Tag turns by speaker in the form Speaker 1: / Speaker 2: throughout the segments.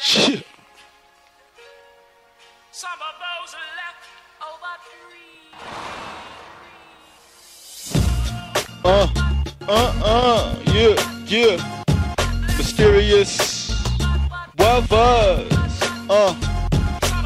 Speaker 1: Shit.
Speaker 2: Some of those left over
Speaker 1: Uh, uh, uh, yeah, yeah. Mysterious weathers. Uh,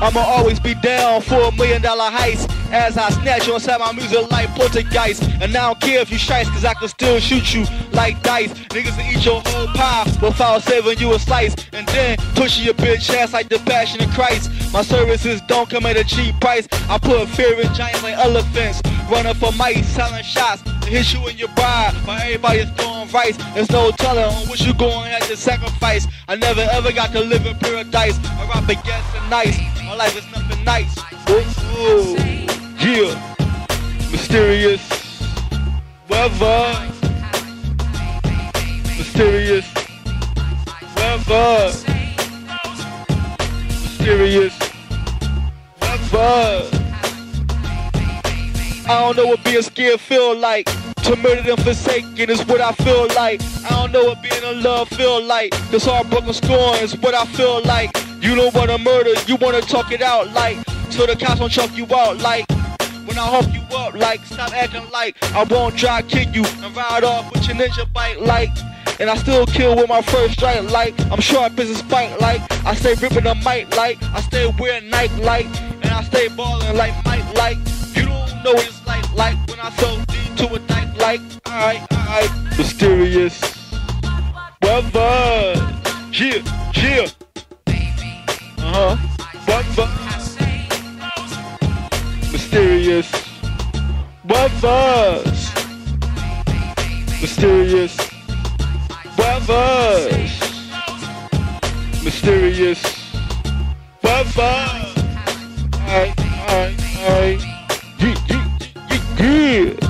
Speaker 1: I'ma always be down for a million dollar heist. As I snatch you inside my music like poltergeist. And I don't care if you shice, cause I can still shoot you like dice. Niggas will eat your whole pie without saving you a slice. And then push your bitch ass like the passion of Christ. My services don't come at a cheap price. I put fear in giants like elephants. Running for mice, selling shots to hit you in your bride. While everybody's throwing rice. There's no telling on what you going have to sacrifice. I never ever got to live in paradise. I rap against the nice. My life is nothing nice. Ooh, Mysterious weather. Mysterious weather. I don't know what being scared feel like. To murder them forsaken is what I feel like. I don't know what being in love feel like. This heartbroken scorn is what I feel like. You don't wanna murder, you wanna talk it out like. So the cops don't chuck you out like. When I hook you up like, stop acting like I won't try to kick you and ride off with your ninja bike like. And I still kill with my first strike like I'm sharp as a spike like I stay ripping the mic like I stay wearing Nike like and I stay balling like Mike like you don't know it's like like when I throw D to a dyke like alright alright mysterious weather yeah yeah uh huh weather mysterious. Weathers. Mysterious. Weathers. Mysterious. Weathers. Alright, alright, alright. Yeah, yeah, yeah, yeah.